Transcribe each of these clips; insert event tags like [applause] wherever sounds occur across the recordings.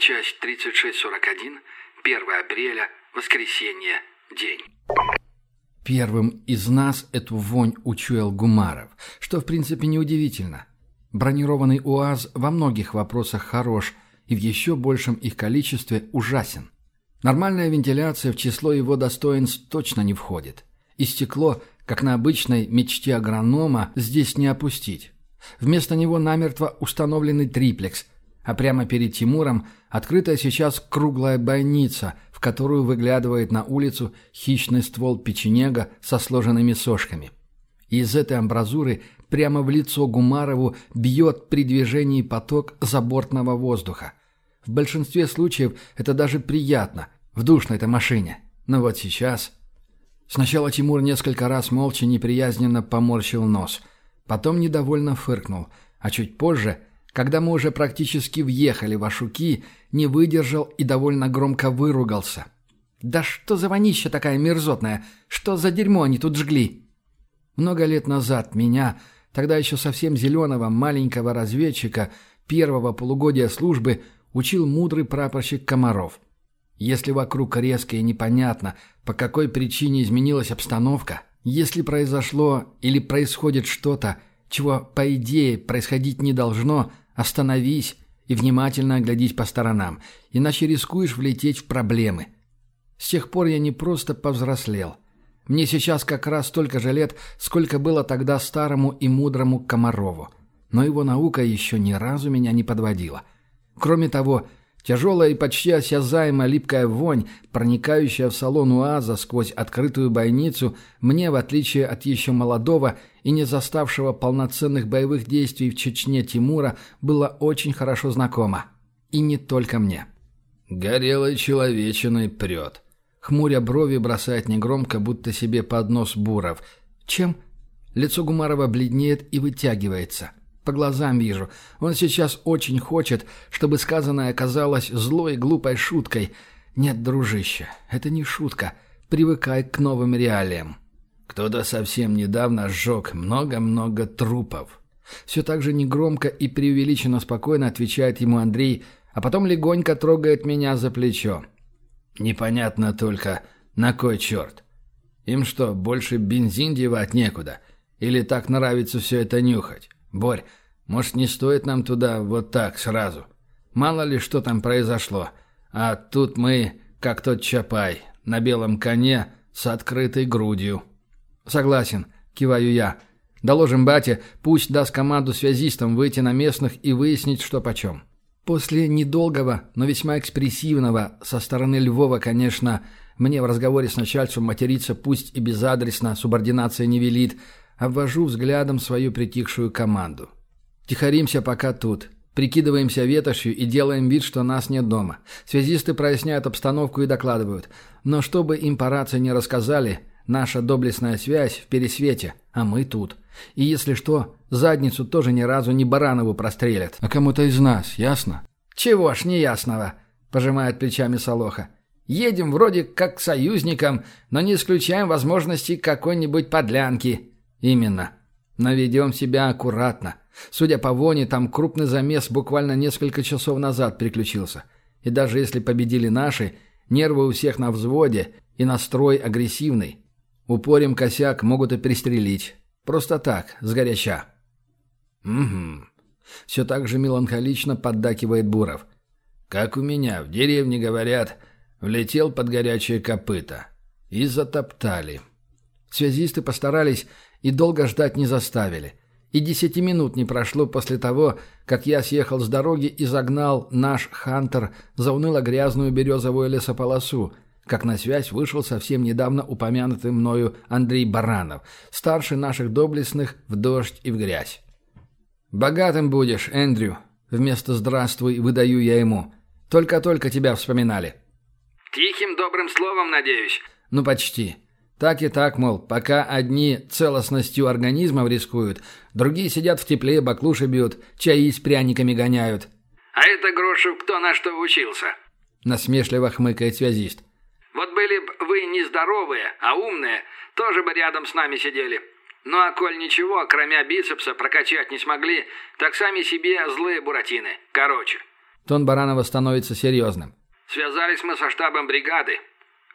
Часть 3641, 1 апреля, воскресенье, день. Первым из нас эту вонь учуял Гумаров, что в принципе неудивительно. Бронированный УАЗ во многих вопросах хорош и в еще большем их количестве ужасен. Нормальная вентиляция в число его достоинств точно не входит. И стекло, как на обычной мечте агронома, здесь не опустить. Вместо него намертво установленный триплекс, а прямо перед Тимуром открытая сейчас круглая бойница, в которую выглядывает на улицу хищный ствол печенега со сложенными сошками. Из этой амбразуры прямо в лицо Гумарову бьет при движении поток забортного воздуха. В большинстве случаев это даже приятно, в душной-то машине. Но вот сейчас... Сначала Тимур несколько раз молча неприязненно поморщил нос. Потом недовольно фыркнул. А чуть позже, когда мы уже практически въехали в Ашуки, не выдержал и довольно громко выругался. «Да что за вонища такая мерзотная? Что за дерьмо они тут жгли?» Много лет назад меня, тогда еще совсем зеленого маленького разведчика, первого полугодия службы, учил мудрый прапорщик Комаров. Если вокруг резко и непонятно, по какой причине изменилась обстановка, если произошло или происходит что-то, чего, по идее, происходить не должно, остановись и внимательно оглядись по сторонам, иначе рискуешь влететь в проблемы. С тех пор я не просто повзрослел. Мне сейчас как раз столько же лет, сколько было тогда старому и мудрому Комарову. Но его наука еще ни разу меня не подводила. Кроме того, тяжелая и почти осязаемая липкая вонь, проникающая в салон УАЗа сквозь открытую бойницу, мне, в отличие от еще молодого и не заставшего полноценных боевых действий в Чечне Тимура, было очень хорошо знакома. И не только мне. «Горелой человечиной прет», — хмуря брови бросает негромко, будто себе под нос Буров. «Чем?» Лицо Гумарова бледнеет и вытягивается. По глазам вижу. Он сейчас очень хочет, чтобы сказанное оказалось злой глупой шуткой. Нет, дружище, это не шутка. Привыкай к новым реалиям. Кто-то совсем недавно сжег много-много трупов. Все так же негромко и преувеличенно спокойно отвечает ему Андрей, а потом легонько трогает меня за плечо. Непонятно только, на кой черт. Им что, больше бензин девать некуда? Или так нравится все это нюхать? Борь, может, не стоит нам туда вот так сразу? Мало ли, что там произошло. А тут мы, как тот Чапай, на белом коне с открытой грудью. Согласен, киваю я. Доложим бате, пусть даст команду связистам выйти на местных и выяснить, что почем. После недолгого, но весьма экспрессивного, со стороны Львова, конечно, мне в разговоре с начальством материться пусть и безадресно, субординация не велит, обвожу взглядом свою притихшую команду. Тихоримся пока тут. Прикидываемся ветошью и делаем вид, что нас нет дома. Связисты проясняют обстановку и докладывают. Но чтобы им по рации не рассказали, наша доблестная связь в пересвете, а мы тут. И если что, задницу тоже ни разу не Баранову прострелят. А кому-то из нас, ясно? Чего ж неясного, пожимает плечами Солоха. Едем вроде как к союзникам, но не исключаем возможности какой-нибудь подлянки. Именно. Но ведем себя аккуратно. Судя по воне, там крупный замес буквально несколько часов назад приключился. И даже если победили наши, нервы у всех на взводе и настрой агрессивный. Упорим косяк, могут и пристрелить. Просто так, сгоряча. Угу. Все так же меланхолично поддакивает Буров. Как у меня, в деревне говорят, влетел под горячее копыто. И затоптали. Связисты постарались и долго ждать не заставили. И десяти минут не прошло после того, как я съехал с дороги и загнал наш «Хантер» за уныло-грязную березовую лесополосу, как на связь вышел совсем недавно упомянутый мною Андрей Баранов, старший наших доблестных в дождь и в грязь. «Богатым будешь, Эндрю», — вместо «здравствуй» выдаю я ему. «Только-только тебя вспоминали». «Тихим добрым словом, надеюсь?» «Ну, почти». Так и так, мол, пока одни целостностью организмов рискуют, другие сидят в тепле, баклуши бьют, чаи с пряниками гоняют. «А это, Грошев, кто на что учился?» Насмешливо хмыкает связист. «Вот были бы вы не здоровые, а умные, тоже бы рядом с нами сидели. Ну а коль ничего, кроме бицепса, прокачать не смогли, так сами себе злые буратины. Короче». Тон Баранова становится серьезным. «Связались мы со штабом бригады.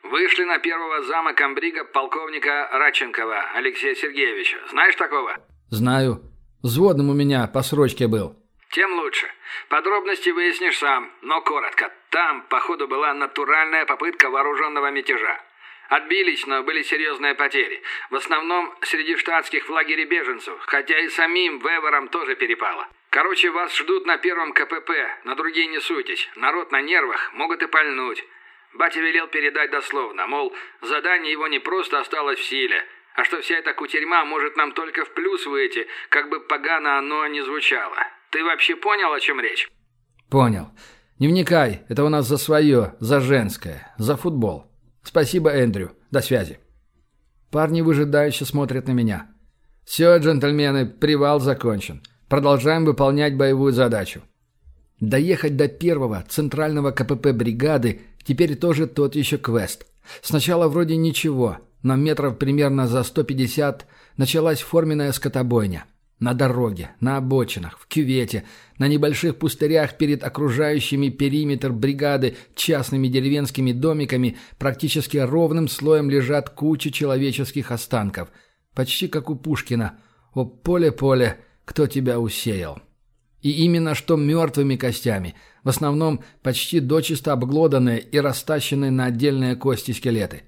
Вышли на первого зама комбрига полковника Радченкова Алексея Сергеевича. Знаешь такого?» «Знаю. Взводным у меня по срочке был». «Тем лучше. Подробности выяснишь сам, но коротко. Там, походу, была натуральная попытка вооруженного мятежа. Отбились, но были серьезные потери. В основном среди штатских в лагере беженцев, хотя и самим Веверам тоже перепало. Короче, вас ждут на первом КПП, на другие не суйтесь. Народ на нервах, могут и пальнуть. Батя велел передать дословно, мол, задание его не просто осталось в силе, а что вся эта кутерьма может нам только в плюс выйти, как бы погано оно ни звучало. Ты вообще понял, о чем речь? Понял. Не вникай, это у нас за свое, за женское, за футбол. Спасибо, Эндрю. До связи. Парни выжидающе смотрят на меня. Все, джентльмены, привал закончен. Продолжаем выполнять боевую задачу. Доехать до первого центрального КПП бригады теперь тоже тот еще квест. Сначала вроде ничего, но метров примерно за 150 началась форменная скотобойня. На дороге, на обочинах, в кювете, на небольших пустырях перед окружающими периметр бригады частными деревенскими домиками практически ровным слоем лежат кучи человеческих останков. Почти как у Пушкина. «О, поле-поле, кто тебя усеял?» И именно что мертвыми костями, в основном почти дочисто обглоданные и растащенные на отдельные кости скелеты.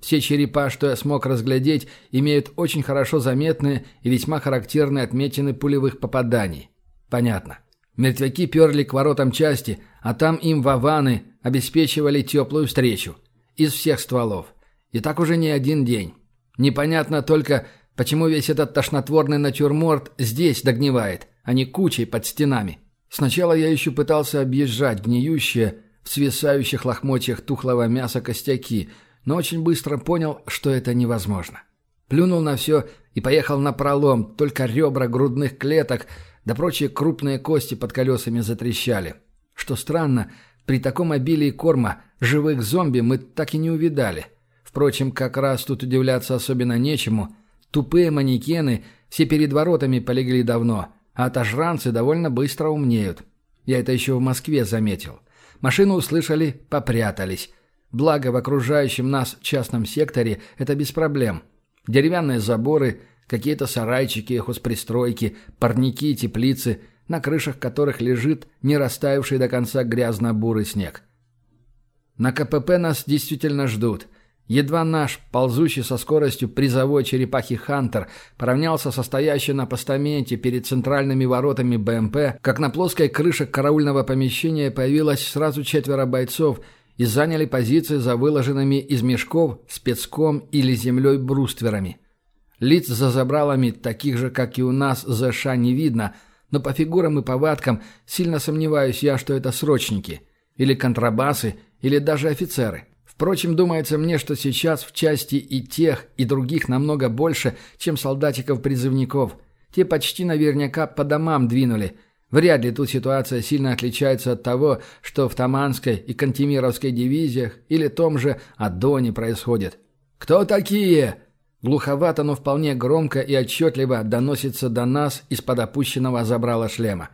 Все черепа, что я смог разглядеть, имеют очень хорошо заметные и весьма характерные отметины пулевых попаданий. Понятно. Мертвяки перли к воротам части, а там им ваваны обеспечивали теплую встречу. Из всех стволов. И так уже не один день. Непонятно только, почему весь этот тошнотворный натюрморт здесь догнивает, а не кучей под стенами. Сначала я еще пытался объезжать гниющие, в свисающих лохмотьях тухлого мяса костяки – но очень быстро понял, что это невозможно. Плюнул на все и поехал на пролом, только ребра грудных клеток да прочие крупные кости под колесами затрещали. Что странно, при таком обилии корма живых зомби мы так и не увидали. Впрочем, как раз тут удивляться особенно нечему. Тупые манекены все перед воротами полегли давно, а отожранцы довольно быстро умнеют. Я это еще в Москве заметил. Машину услышали, попрятались. Благо, в окружающем нас частном секторе это без проблем. Деревянные заборы, какие-то сарайчики, хозпристройки, парники, теплицы, на крышах которых лежит не растаявший до конца грязно-бурый снег. На КПП нас действительно ждут. Едва наш, ползущий со скоростью призовой черепахи «Хантер», поравнялся со стоящей на постаменте перед центральными воротами БМП, как на плоской крыше караульного помещения появилось сразу четверо бойцов – и заняли позиции за выложенными из мешков спецком или землей брустверами. Лиц за забралами, таких же, как и у нас, ЗШ не видно, но по фигурам и повадкам сильно сомневаюсь я, что это срочники, или контрабасы, или даже офицеры. Впрочем, думается мне, что сейчас в части и тех, и других намного больше, чем солдатиков-призывников. Те почти наверняка по домам двинули – Вряд ли тут ситуация сильно отличается от того, что в Таманской и Кантемировской дивизиях или том же Адоне происходит. «Кто такие?» Глуховато, но вполне громко и отчетливо доносится до нас из-под опущенного забрала шлема.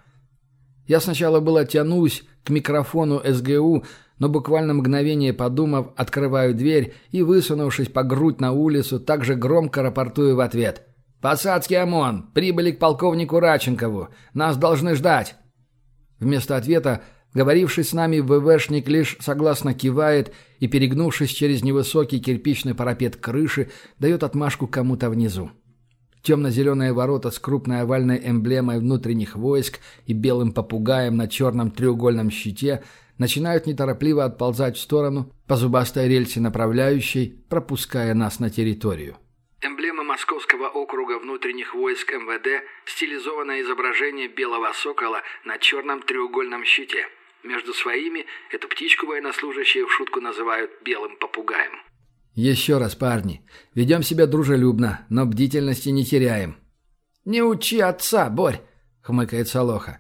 Я сначала было тянусь к микрофону СГУ, но буквально мгновение подумав, открываю дверь и, высунувшись по грудь на улицу, также громко рапортую в ответ – «Посадский ОМОН! Прибыли к полковнику Раченкову! Нас должны ждать!» Вместо ответа, говоривший с нами ВВшник лишь согласно кивает и, перегнувшись через невысокий кирпичный парапет крыши, дает отмашку кому-то внизу. Темно-зеленые ворота с крупной овальной эмблемой внутренних войск и белым попугаем на черном треугольном щите начинают неторопливо отползать в сторону по зубастой рельсе направляющей, пропуская нас на территорию. Московского округа внутренних войск МВД – стилизованное изображение белого сокола на черном треугольном щите. Между своими эту птичку военнослужащие в шутку называют «белым попугаем». «Еще раз, парни. Ведем себя дружелюбно, но бдительности не теряем». «Не учи отца, Борь!» — хмыкает Солоха.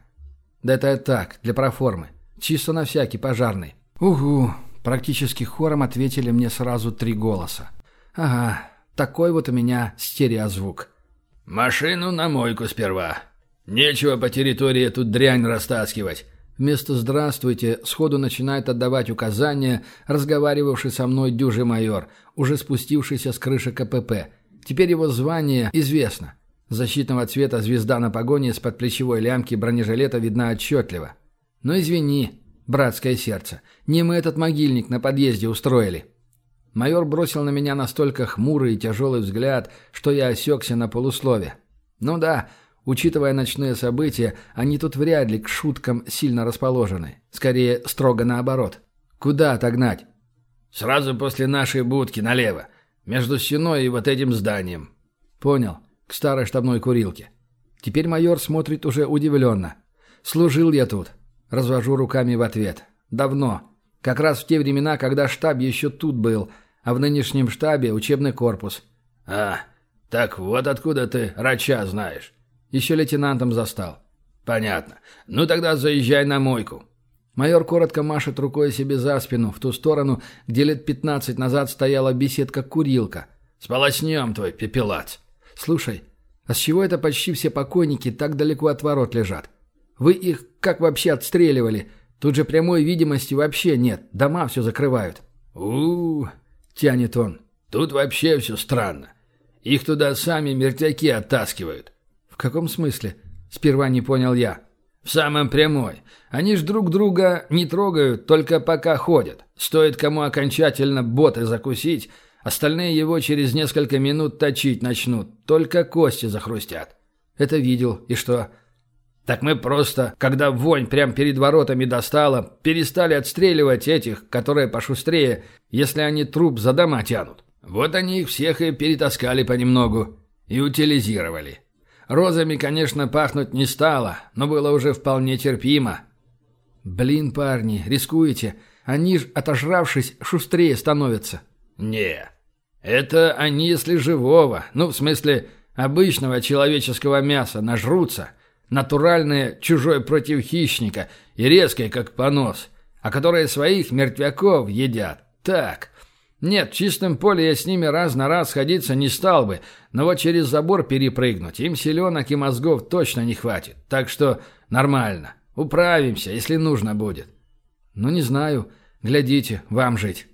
«Да это так, для проформы. Чисто на всякий пожарный». «Угу!» — практически хором ответили мне сразу три голоса. «Ага, такой вот у меня стереозвук. «Машину на мойку сперва. Нечего по территории тут дрянь растаскивать. Вместо «здравствуйте» сходу начинает отдавать указания, разговаривавший со мной дюжий майор, уже спустившийся с крыши КПП. Теперь его звание известно. Защитного цвета звезда на погоне из-под плечевой лямки бронежилета видна отчетливо. Но извини, братское сердце, не мы этот могильник на подъезде устроили. Майор бросил на меня настолько хмурый и тяжелый взгляд, что я осекся на полуслове. Ну да, учитывая ночные события, они тут вряд ли к шуткам сильно расположены. Скорее, строго наоборот. Куда отогнать? Сразу после нашей будки налево. Между стеной и вот этим зданием. Понял. К старой штабной курилке. Теперь майор смотрит уже удивленно. Служил я тут. Развожу руками в ответ. Давно. Как раз в те времена, когда штаб еще тут был, а в нынешнем штабе учебный корпус. А, так вот откуда ты Рача знаешь. Еще лейтенантом застал. Понятно. Ну тогда заезжай на мойку. Майор коротко машет рукой себе за спину, в ту сторону, где лет пятнадцать назад стояла беседка-курилка. «Сполоснем твой пепелац!» «Слушай, а с чего это почти все покойники так далеко от ворот лежат? Вы их как вообще отстреливали? Тут же прямой видимости вообще нет, дома все закрывают». «У-у-у!» — тянет он. «Тут вообще все странно. Их туда сами мертвяки оттаскивают». «В каком смысле?» — сперва не понял я. «В самом прямой. Они ж друг друга не трогают, только пока ходят. Стоит кому окончательно боты закусить, остальные его через несколько минут точить начнут, только кости захрустят». «Это видел. И что?» Так мы просто, когда вонь прямо перед воротами достала, перестали отстреливать этих, которые пошустрее, если они труп за дома тянут. Вот они их всех и перетаскали понемногу. И утилизировали. Розами, конечно, пахнуть не стало, но было уже вполне терпимо. «Блин, парни, рискуете. Они ж, отожравшись, шустрее становятся». «Не. Это они, если живого, ну, в смысле, обычного человеческого мяса, нажрутся» натуральное чужое против хищника и резкое, как понос, а которые своих мертвяков едят. Так. Нет, в чистом поле я с ними раз на раз ходиться не стал бы, но вот через забор перепрыгнуть им селенок и мозгов точно не хватит. Так что нормально. Управимся, если нужно будет. Ну, не знаю. Глядите, вам жить.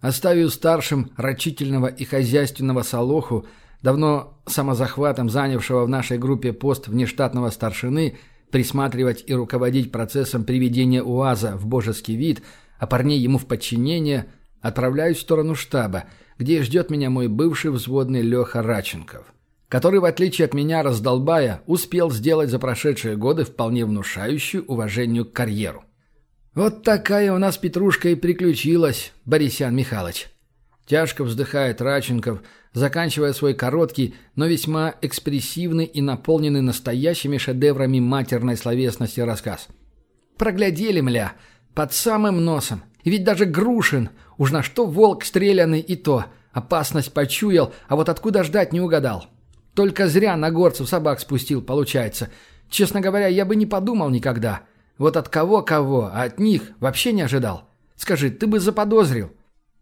Оставив старшим рачительного и хозяйственного Солоху, давно самозахватом занявшего в нашей группе пост внештатного старшины, присматривать и руководить процессом приведения УАЗа в божеский вид, а парней ему в подчинение, отправляюсь в сторону штаба, где ждет меня мой бывший взводный Леха Раченков, который, в отличие от меня, раздолбая, успел сделать за прошедшие годы вполне внушающую уважению карьеру. «Вот такая у нас петрушка и приключилась, Борисян Михайлович». Тяжко вздыхает Раченков, заканчивая свой короткий, но весьма экспрессивный и наполненный настоящими шедеврами матерной словесности рассказ. «Проглядели, мля, под самым носом. И ведь даже Грушин, уж на что волк стрелянный и то, опасность почуял, а вот откуда ждать не угадал. Только зря на горцев собак спустил, получается. Честно говоря, я бы не подумал никогда. Вот от кого-кого, а от них вообще не ожидал. Скажи, ты бы заподозрил».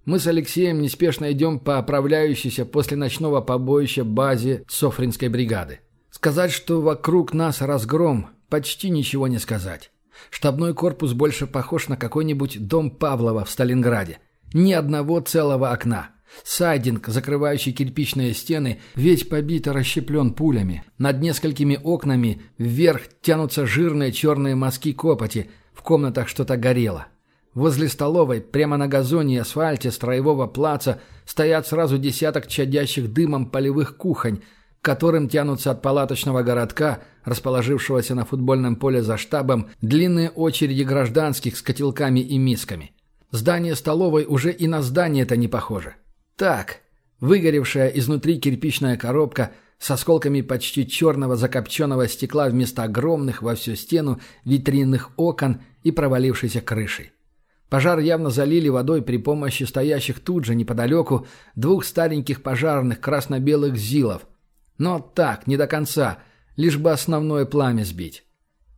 Мы с Алексеем неспешно идем по оправляющейся после ночного побоища базе Софринской бригады. Сказать, что вокруг нас разгром, почти ничего не сказать. Штабной корпус больше похож на какой-нибудь дом Павлова в Сталинграде. Ни одного целого окна. Сайдинг, закрывающий кирпичные стены, весь побит и расщеплен пулями. Над несколькими окнами вверх тянутся жирные черные мазки копоти. В комнатах что-то горело. Возле столовой, прямо на газоне и асфальте строевого плаца, стоят сразу десяток чадящих дымом полевых кухонь, к которым тянутся от палаточного городка, расположившегося на футбольном поле за штабом, длинные очереди гражданских с котелками и мисками. Здание столовой уже и на здание это не похоже. Так, выгоревшая изнутри кирпичная коробка с осколками почти черного закопченного стекла вместо огромных во всю стену витринных окон и провалившейся крышей. Пожар явно залили водой при помощи стоящих тут же неподалеку двух стареньких пожарных красно-белых зилов. Но так, не до конца, лишь бы основное пламя сбить.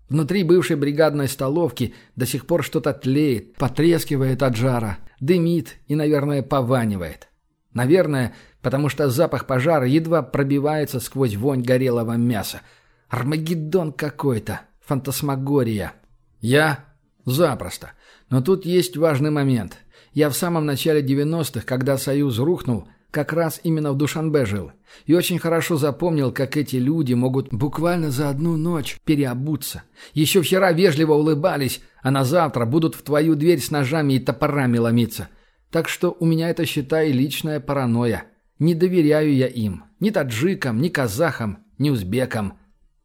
Внутри бывшей бригадной столовки до сих пор что-то тлеет, потрескивает от жара, дымит и, наверное, пованивает. Наверное, потому что запах пожара едва пробивается сквозь вонь горелого мяса. Армагеддон какой-то, фантасмагория. Я Запросто. Но тут есть важный момент. Я в самом начале 90-х, когда Союз рухнул, как раз именно в Душанбе жил. И очень хорошо запомнил, как эти люди могут буквально за одну ночь переобуться. Еще вчера вежливо улыбались, а на завтра будут в твою дверь с ножами и топорами ломиться. Так что у меня это, считай, личная паранойя. Не доверяю я им. Ни таджикам, ни казахам, ни узбекам.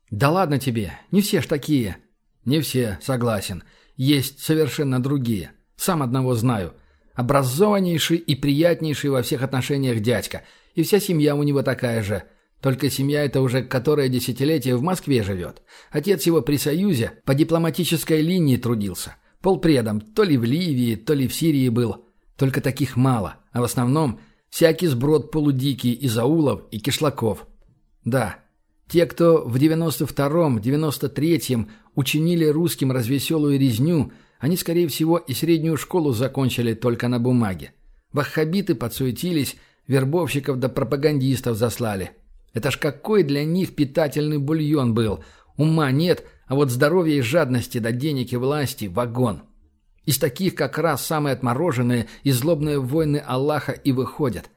Да ладно тебе, не все ж такие. Не все, согласен. Есть совершенно другие. Сам одного знаю. Образованнейший и приятнейший во всех отношениях дядька. И вся семья у него такая же. Только семья эта уже которое десятилетие в Москве живет. Отец его при Союзе по дипломатической линии трудился. Полпредом то ли в Ливии, то ли в Сирии был. Только таких мало. А в основном всякий сброд полудикий из аулов и кишлаков. Да, те, кто в 92-м, 93-м учинили русским развеселую резню – они, скорее всего, и среднюю школу закончили только на бумаге. Ваххабиты подсуетились, вербовщиков да пропагандистов заслали. Это ж какой для них питательный бульон был. Ума нет, а вот здоровья и жадности до денег и власти – вагон. Из таких как раз самые отмороженные и злобные войны Аллаха и выходят.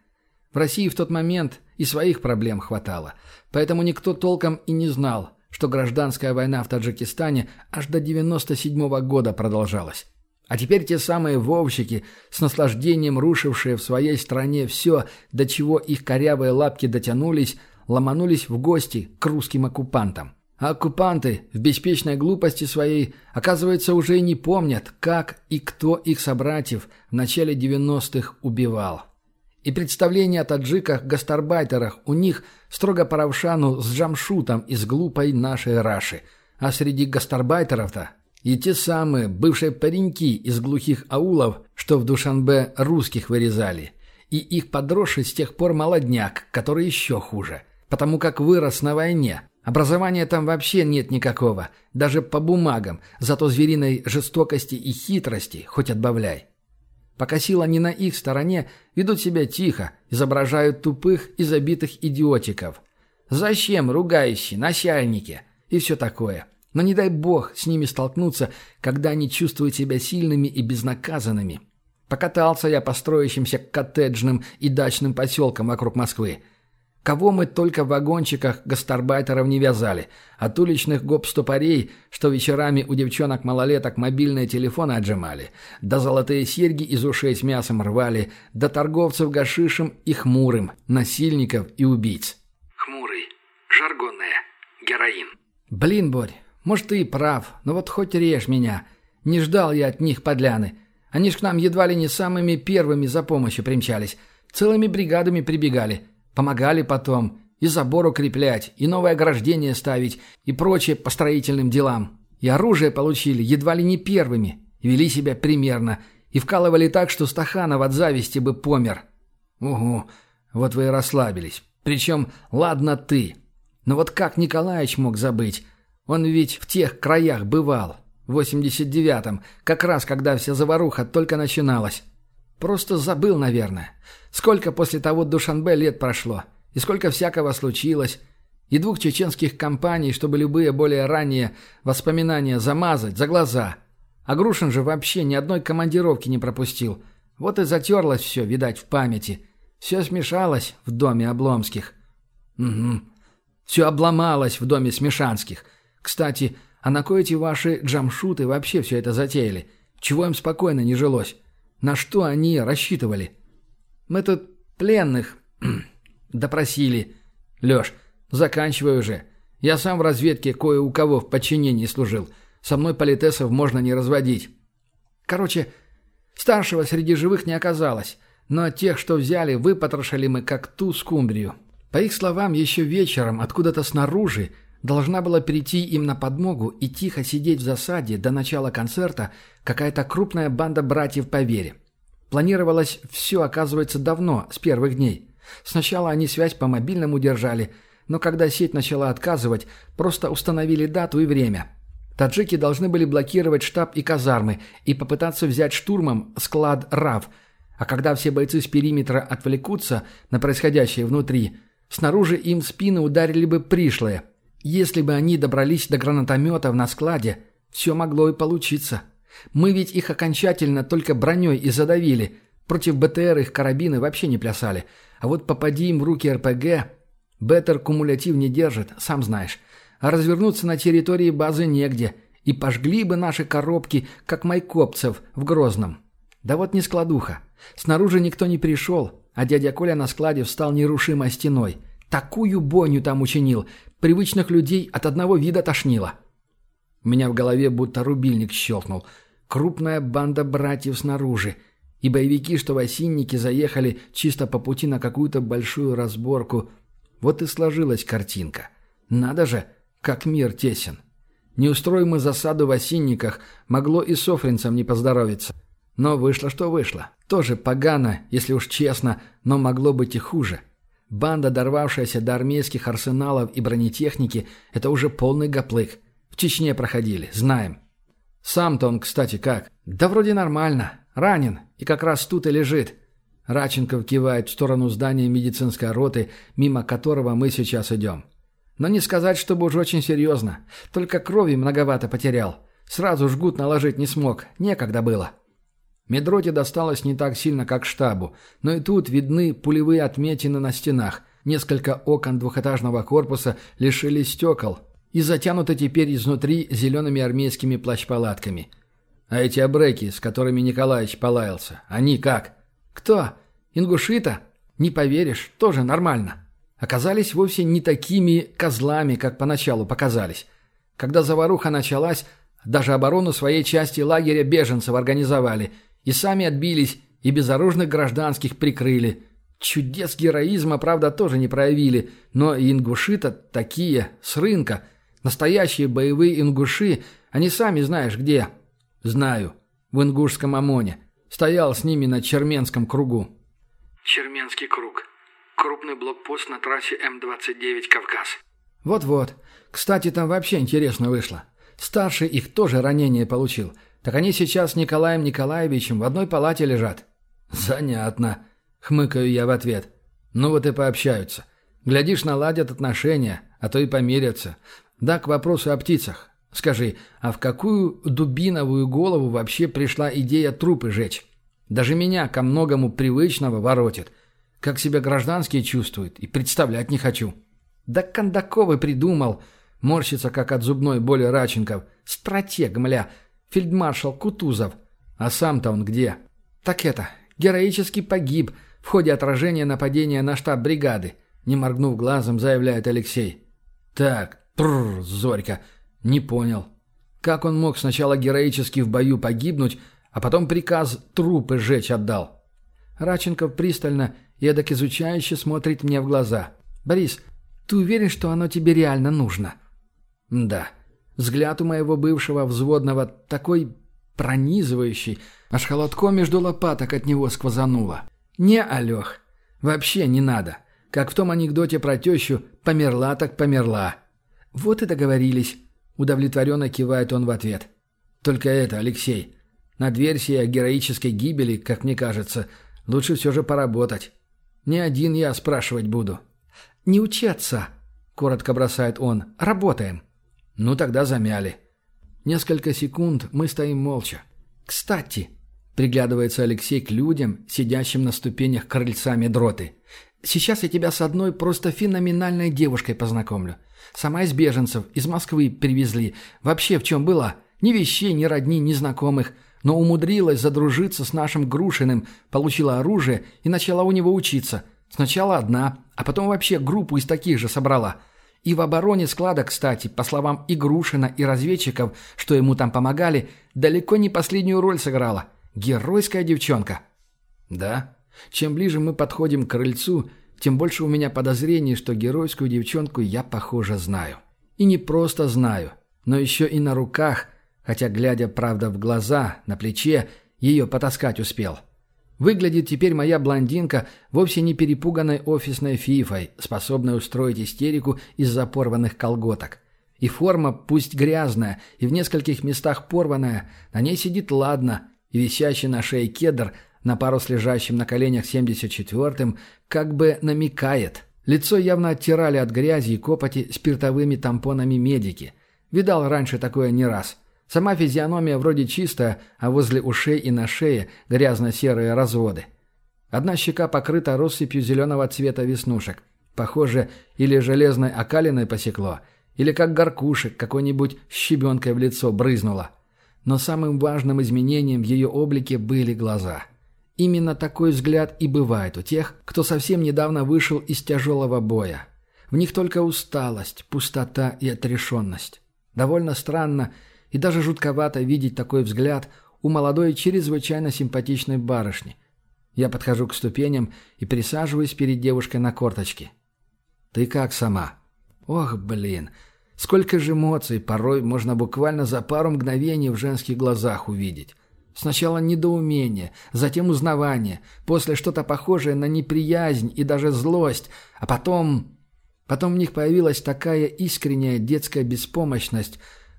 В России в тот момент и своих проблем хватало, поэтому никто толком и не знал – что гражданская война в Таджикистане аж до 97 -го года продолжалась. А теперь те самые вовщики, с наслаждением рушившие в своей стране все, до чего их корявые лапки дотянулись, ломанулись в гости к русским оккупантам. А оккупанты в беспечной глупости своей, оказывается, уже и не помнят, как и кто их собратьев в начале 90-х убивал. И представление о таджиках-гастарбайтерах у них строго по равшану с Джамшутом из глупой нашей Раши. А среди гастарбайтеров-то и те самые бывшие пареньки из глухих аулов, что в Душанбе русских вырезали. И их подросший с тех пор молодняк, который еще хуже. Потому как вырос на войне. Образования там вообще нет никакого, даже по бумагам, зато звериной жестокости и хитрости хоть отбавляй. Пока сила не на их стороне, ведут себя тихо, изображают тупых и забитых идиотиков. Зачем ругающие, начальники и все такое. Но не дай бог с ними столкнуться, когда они чувствуют себя сильными и безнаказанными. Покатался я по строящимся коттеджным и дачным поселкам вокруг Москвы. Кого мы только в вагончиках гастарбайтеров не вязали. От уличных гоп-стопорей, что вечерами у девчонок-малолеток мобильные телефоны отжимали, до золотые серьги из ушей с мясом рвали, до торговцев гашишем и хмурым, насильников и убийц. Хмурый. Жаргонное. Героин. Блин, Борь, может, ты и прав, но вот хоть режь меня. Не ждал я от них подляны. Они ж к нам едва ли не самыми первыми за помощью примчались. Целыми бригадами прибегали. Помогали потом и забор укреплять, и новое ограждение ставить, и прочее по строительным делам. И оружие получили едва ли не первыми, вели себя примерно, и вкалывали так, что Стаханов от зависти бы помер. Угу, вот вы и расслабились. Причем, ладно ты. Но вот как Николаевич мог забыть? Он ведь в тех краях бывал. В 89-м, как раз когда вся заваруха только начиналась. Просто забыл, наверное. Сколько после того Душанбе лет прошло, и сколько всякого случилось, и двух чеченских компаний, чтобы любые более ранние воспоминания замазать за глаза. А Грушин же вообще ни одной командировки не пропустил. Вот и затерлось все, видать, в памяти. Все смешалось в доме Обломских. Угу. Все обломалось в доме Смешанских. Кстати, а на кое эти ваши джамшуты вообще все это затеяли? Чего им спокойно не жилось? На что они рассчитывали? Мы тут пленных [clears throat] допросили. Лёш, заканчивай уже. Я сам в разведке кое у кого в подчинении служил. Со мной политесов можно не разводить. Короче, старшего среди живых не оказалось. Но тех, что взяли, выпотрошили мы как ту скумбрию. По их словам, еще вечером откуда-то снаружи должна была перейти им на подмогу и тихо сидеть в засаде до начала концерта какая-то крупная банда братьев по вере. Планировалось все, оказывается, давно, с первых дней. Сначала они связь по мобильному держали, но когда сеть начала отказывать, просто установили дату и время. Таджики должны были блокировать штаб и казармы и попытаться взять штурмом склад РАВ, а когда все бойцы с периметра отвлекутся на происходящее внутри, снаружи им в спины ударили бы пришлые – если бы они добрались до гранатометов на складе, все могло и получиться. Мы ведь их окончательно только броней и задавили. Против БТР их карабины вообще не плясали. А вот попади им в руки РПГ... Беттер кумулятив не держит, сам знаешь. А развернуться на территории базы негде. И пожгли бы наши коробки, как майкопцев в Грозном. Да вот не складуха. Снаружи никто не пришел, а дядя Коля на складе встал нерушимой стеной. Такую бойню там учинил. Привычных людей от одного вида тошнило. У меня в голове будто рубильник щелкнул. Крупная банда братьев снаружи. И боевики, что в осинники заехали чисто по пути на какую-то большую разборку. Вот и сложилась картинка. Надо же, как мир тесен. Не устроим мы засаду в осинниках, могло и софринцам не поздоровиться. Но вышло, что вышло. Тоже погано, если уж честно, но могло быть и хуже. Банда, дорвавшаяся до армейских арсеналов и бронетехники, это уже полный гоплык. В Чечне проходили, знаем. Сам-то он, кстати, как? Да вроде нормально. Ранен. И как раз тут и лежит. Раченков кивает в сторону здания медицинской роты, мимо которого мы сейчас идем. Но не сказать, чтобы уж очень серьезно. Только крови многовато потерял. Сразу жгут наложить не смог. Некогда было. Медроте досталось не так сильно, как штабу. Но и тут видны пулевые отметины на стенах. Несколько окон двухэтажного корпуса лишились стекол, и затянуты теперь изнутри зелеными армейскими плащ-палатками. А эти обреки, с которыми Николаевич полаялся, они как? Кто? Ингушита? Не поверишь, тоже нормально. Оказались вовсе не такими козлами, как поначалу показались. Когда заваруха началась, даже оборону своей части лагеря беженцев организовали, и сами отбились, и безоружных гражданских прикрыли. Чудес героизма, правда, тоже не проявили, но и ингуши-то такие, с рынка – Настоящие боевые ингуши, они сами знаешь где. Знаю. В ингушском ОМОНе. Стоял с ними на Черменском кругу. Черменский круг. Крупный блокпост на трассе М-29 Кавказ. Вот-вот. Кстати, там вообще интересно вышло. Старший их тоже ранение получил. Так они сейчас с Николаем Николаевичем в одной палате лежат. Занятно. Хмыкаю я в ответ. Ну вот и пообщаются. Глядишь, наладят отношения, а то и помирятся. Да, к вопросу о птицах. Скажи, а в какую дубиновую голову вообще пришла идея трупы жечь? Даже меня ко многому привычного воротит. Как себя гражданские чувствуют, и представлять не хочу. Да Кондаковый придумал. Морщится, как от зубной боли Раченков. Стратег, мля. Фельдмаршал Кутузов. А сам-то он где? Так это, героически погиб в ходе отражения нападения на штаб бригады. Не моргнув глазом, заявляет Алексей. Так, Прррр, Зорька. Не понял. Как он мог сначала героически в бою погибнуть, а потом приказ трупы сжечь отдал? Раченков пристально и эдак изучающе смотрит мне в глаза. «Борис, ты уверен, что оно тебе реально нужно?» «Да». Взгляд у моего бывшего взводного такой пронизывающий, аж холодком между лопаток от него сквозануло. «Не, Алёх, вообще не надо. Как в том анекдоте про тещу «померла так померла». «Вот и договорились», — удовлетворенно кивает он в ответ. «Только это, Алексей, над версией о героической гибели, как мне кажется, лучше все же поработать. Не один я спрашивать буду». «Не учаться», — коротко бросает он. «Работаем». «Ну тогда замяли». Несколько секунд мы стоим молча. «Кстати», — приглядывается Алексей к людям, сидящим на ступенях крыльца медроты. «Сейчас я тебя с одной просто феноменальной девушкой познакомлю. Сама из беженцев, из Москвы привезли. Вообще в чем была? Ни вещей, ни родни, ни знакомых. Но умудрилась задружиться с нашим Грушиным, получила оружие и начала у него учиться. Сначала одна, а потом вообще группу из таких же собрала. И в обороне склада, кстати, по словам и Грушина, и разведчиков, что ему там помогали, далеко не последнюю роль сыграла. Геройская девчонка. Да. Чем ближе мы подходим к крыльцу, тем больше у меня подозрений, что геройскую девчонку я, похоже, знаю. И не просто знаю, но еще и на руках, хотя, глядя, правда, в глаза, на плече, ее потаскать успел. Выглядит теперь моя блондинка вовсе не перепуганной офисной фифой, способной устроить истерику из-за порванных колготок. И форма, пусть грязная и в нескольких местах порванная, на ней сидит ладно, и висящий на шее кедр – на пару с лежащим на коленях 74-м, как бы намекает. Лицо явно оттирали от грязи и копоти спиртовыми тампонами медики. Видал раньше такое не раз. Сама физиономия вроде чистая, а возле ушей и на шее грязно-серые разводы. Одна щека покрыта россыпью зеленого цвета веснушек. Похоже, или железной окалиной посекло, или как горкушек какой-нибудь щебенкой в лицо брызнуло. Но самым важным изменением в ее облике были глаза. Именно такой взгляд и бывает у тех, кто совсем недавно вышел из тяжелого боя. В них только усталость, пустота и отрешенность. Довольно странно и даже жутковато видеть такой взгляд у молодой чрезвычайно симпатичной барышни. Я подхожу к ступеням и присаживаюсь перед девушкой на корточки. «Ты как сама?» «Ох, блин!» Сколько же эмоций порой можно буквально за пару мгновений в женских глазах увидеть. Сначала недоумение, затем узнавание, после что-то похожее на неприязнь и даже злость, а потом... Потом в них появилась такая искренняя детская беспомощность,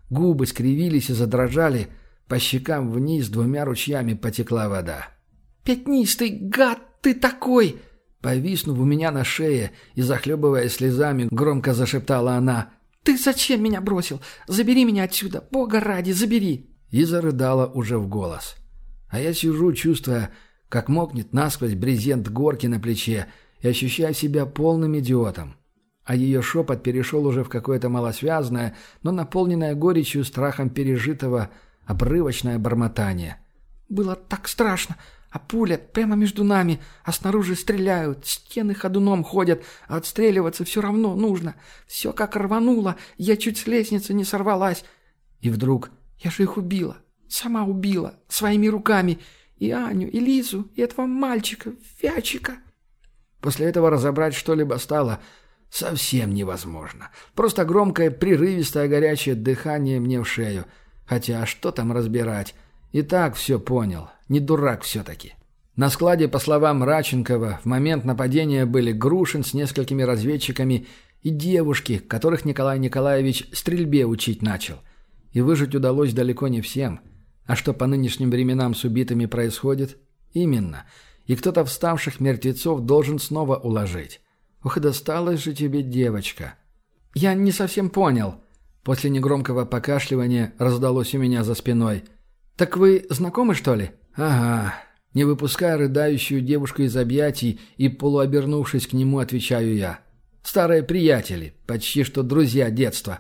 губы скривились и задрожали, по щекам вниз двумя ручьями потекла вода. «Пятнистый гад ты такой!» Повиснув у меня на шее и захлебываясь слезами, громко зашептала она. «Ты зачем меня бросил? Забери меня отсюда! Бога ради, забери!» И зарыдала уже в голос. А я сижу, чувствуя, как мокнет насквозь брезент горки на плече и ощущая себя полным идиотом. А ее шепот перешел уже в какое-то малосвязное, но наполненное горечью страхом пережитого обрывочное бормотание. «Было так страшно! А пуля прямо между нами, а снаружи стреляют, стены ходуном ходят, а отстреливаться все равно нужно. Все как рвануло, я чуть с лестницы не сорвалась. И вдруг я же их убила, сама убила, своими руками. И Аню, и Лизу, и этого мальчика, Вячика. После этого разобрать что-либо стало совсем невозможно. Просто громкое, прерывистое, горячее дыхание мне в шею. Хотя что там разбирать? И так все понял. Не дурак все-таки. На складе, по словам Раченкова, в момент нападения были Грушин с несколькими разведчиками и девушки, которых Николай Николаевич стрельбе учить начал. И выжить удалось далеко не всем. А что по нынешним временам с убитыми происходит? Именно. И кто-то вставших мертвецов должен снова уложить. Ух, досталась же тебе девочка. Я не совсем понял. После негромкого покашливания раздалось у меня за спиной. «Так вы знакомы, что ли?» «Ага». Не выпуская рыдающую девушку из объятий и полуобернувшись к нему, отвечаю я. «Старые приятели, почти что друзья детства».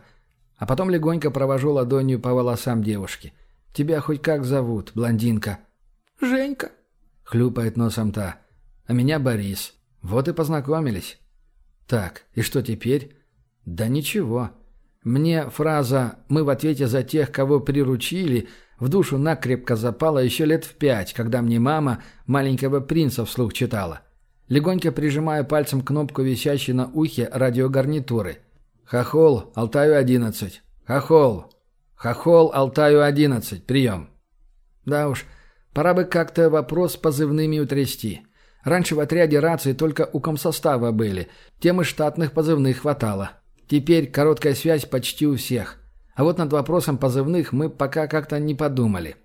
А потом легонько провожу ладонью по волосам девушки. «Тебя хоть как зовут, блондинка?» «Женька», — хлюпает носом та. «А меня Борис. Вот и познакомились». «Так, и что теперь?» «Да ничего. Мне фраза «мы в ответе за тех, кого приручили» в душу накрепко запала еще лет в пять, когда мне мама маленького принца вслух читала. Легонько прижимая пальцем кнопку, висящей на ухе радиогарнитуры. «Хохол, Алтаю-11. Хохол. Хохол, Алтаю-11. Прием». Да уж, пора бы как-то вопрос с позывными утрясти. Раньше в отряде рации только у комсостава были, тем и штатных позывных хватало. Теперь короткая связь почти у всех. А вот над вопросом позывных мы пока как-то не подумали.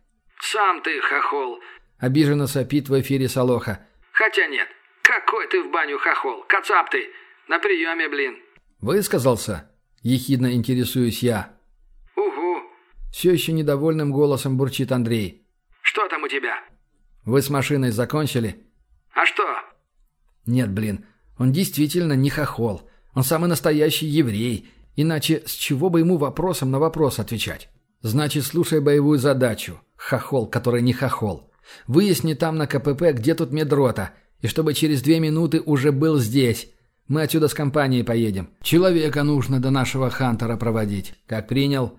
«Сам ты, хохол!» — обиженно сопит в эфире Солоха. «Хотя нет. Какой ты в баню хохол? Кацап ты! На приеме, блин!» «Высказался?» — ехидно интересуюсь я. «Угу!» — все еще недовольным голосом бурчит Андрей. «Что там у тебя?» «Вы с машиной закончили?» «А что?» «Нет, блин, он действительно не хохол. Он самый настоящий еврей. Иначе с чего бы ему вопросом на вопрос отвечать? Значит, слушай боевую задачу. Хохол, который не хохол. Выясни там на КПП, где тут медрота. И чтобы через две минуты уже был здесь. Мы отсюда с компанией поедем. Человека нужно до нашего Хантера проводить. Как принял?»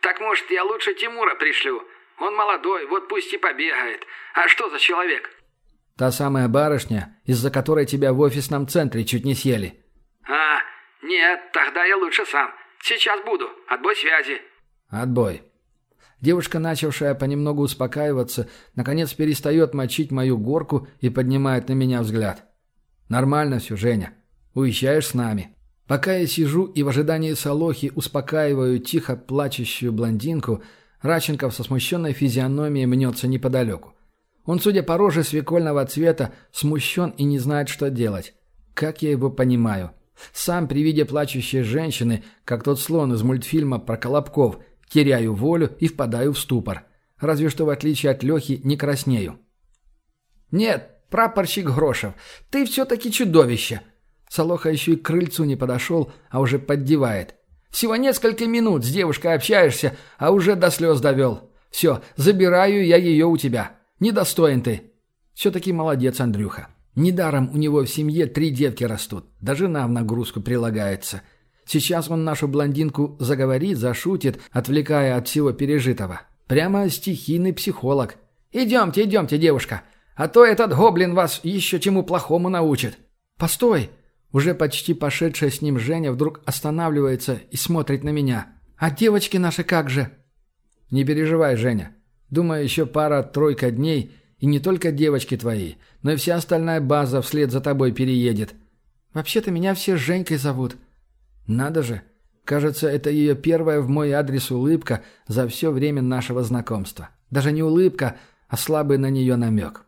«Так, может, я лучше Тимура пришлю? Он молодой, вот пусть и побегает. А что за человек?» «Та самая барышня, из-за которой тебя в офисном центре чуть не съели». «А, нет, тогда я лучше сам. Сейчас буду. Отбой связи». «Отбой». Девушка, начавшая понемногу успокаиваться, наконец перестает мочить мою горку и поднимает на меня взгляд. «Нормально все, Женя. Уезжаешь с нами». Пока я сижу и в ожидании Солохи успокаиваю тихо плачущую блондинку, Раченков со смущенной физиономией мнется неподалеку. Он, судя по роже свекольного цвета, смущен и не знает, что делать. Как я его понимаю? Сам при виде плачущей женщины, как тот слон из мультфильма про Колобков, Теряю волю и впадаю в ступор. Разве что в отличие от Лехи не краснею. «Нет, прапорщик Грошев, ты все-таки чудовище!» Солоха еще и к крыльцу не подошел, а уже поддевает. «Всего несколько минут с девушкой общаешься, а уже до слез довел. Все, забираю я ее у тебя. Недостоин ты!» Все-таки молодец, Андрюха. Недаром у него в семье три девки растут, даже нам в нагрузку прилагается. Сейчас он нашу блондинку заговорит, зашутит, отвлекая от всего пережитого. Прямо стихийный психолог. «Идемте, идемте, девушка, а то этот гоблин вас еще чему плохому научит». «Постой!» Уже почти пошедшая с ним Женя вдруг останавливается и смотрит на меня. «А девочки наши как же?» «Не переживай, Женя. Думаю, еще пара-тройка дней, и не только девочки твои, но и вся остальная база вслед за тобой переедет. Вообще-то меня все Женькой зовут». «Надо же! Кажется, это ее первая в мой адрес улыбка за все время нашего знакомства. Даже не улыбка, а слабый на нее намек.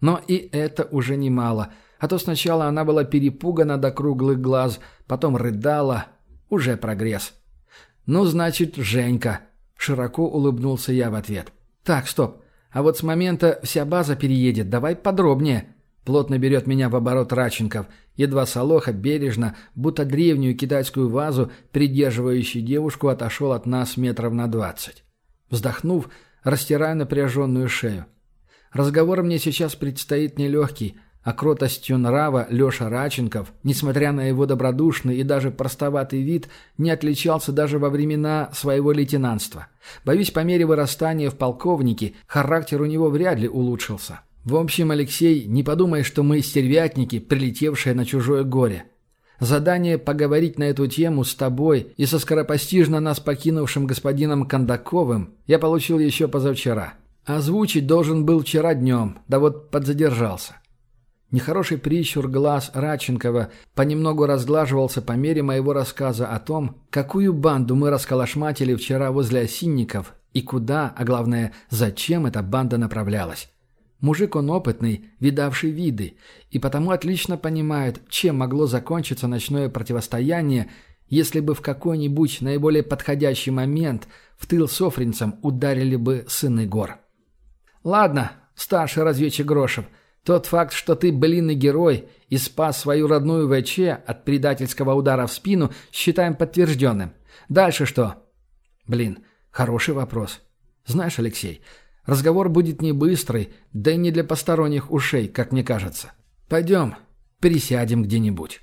Но и это уже немало, а то сначала она была перепугана до круглых глаз, потом рыдала. Уже прогресс. «Ну, значит, Женька», — широко улыбнулся я в ответ. «Так, стоп. А вот с момента вся база переедет, давай подробнее». Плотно берет меня в оборот Раченков, едва Солоха бережно, будто древнюю китайскую вазу, придерживающий девушку, отошел от нас метров на двадцать. Вздохнув, растираю напряженную шею. Разговор мне сейчас предстоит нелегкий, а кротостью нрава Леша Раченков, несмотря на его добродушный и даже простоватый вид, не отличался даже во времена своего лейтенантства. Боюсь, по мере вырастания в полковнике характер у него вряд ли улучшился. В общем, Алексей, не подумай, что мы стервятники, прилетевшие на чужое горе. Задание поговорить на эту тему с тобой и со скоропостижно нас покинувшим господином Кондаковым я получил еще позавчера. Озвучить должен был вчера днем, да вот подзадержался. Нехороший прищур глаз Радченкова понемногу разглаживался по мере моего рассказа о том, какую банду мы расколошматили вчера возле осинников и куда, а главное, зачем эта банда направлялась. Мужик он опытный, видавший виды, и потому отлично понимает, чем могло закончиться ночное противостояние, если бы в какой-нибудь наиболее подходящий момент в тыл софринцам ударили бы сыны гор. «Ладно, старший разведчик Грошев, тот факт, что ты блинный герой и спас свою родную ВЧ от предательского удара в спину, считаем подтвержденным. Дальше что?» «Блин, хороший вопрос. Знаешь, Алексей, Разговор будет не быстрый, да и не для посторонних ушей, как мне кажется. Пойдем, присядем где-нибудь.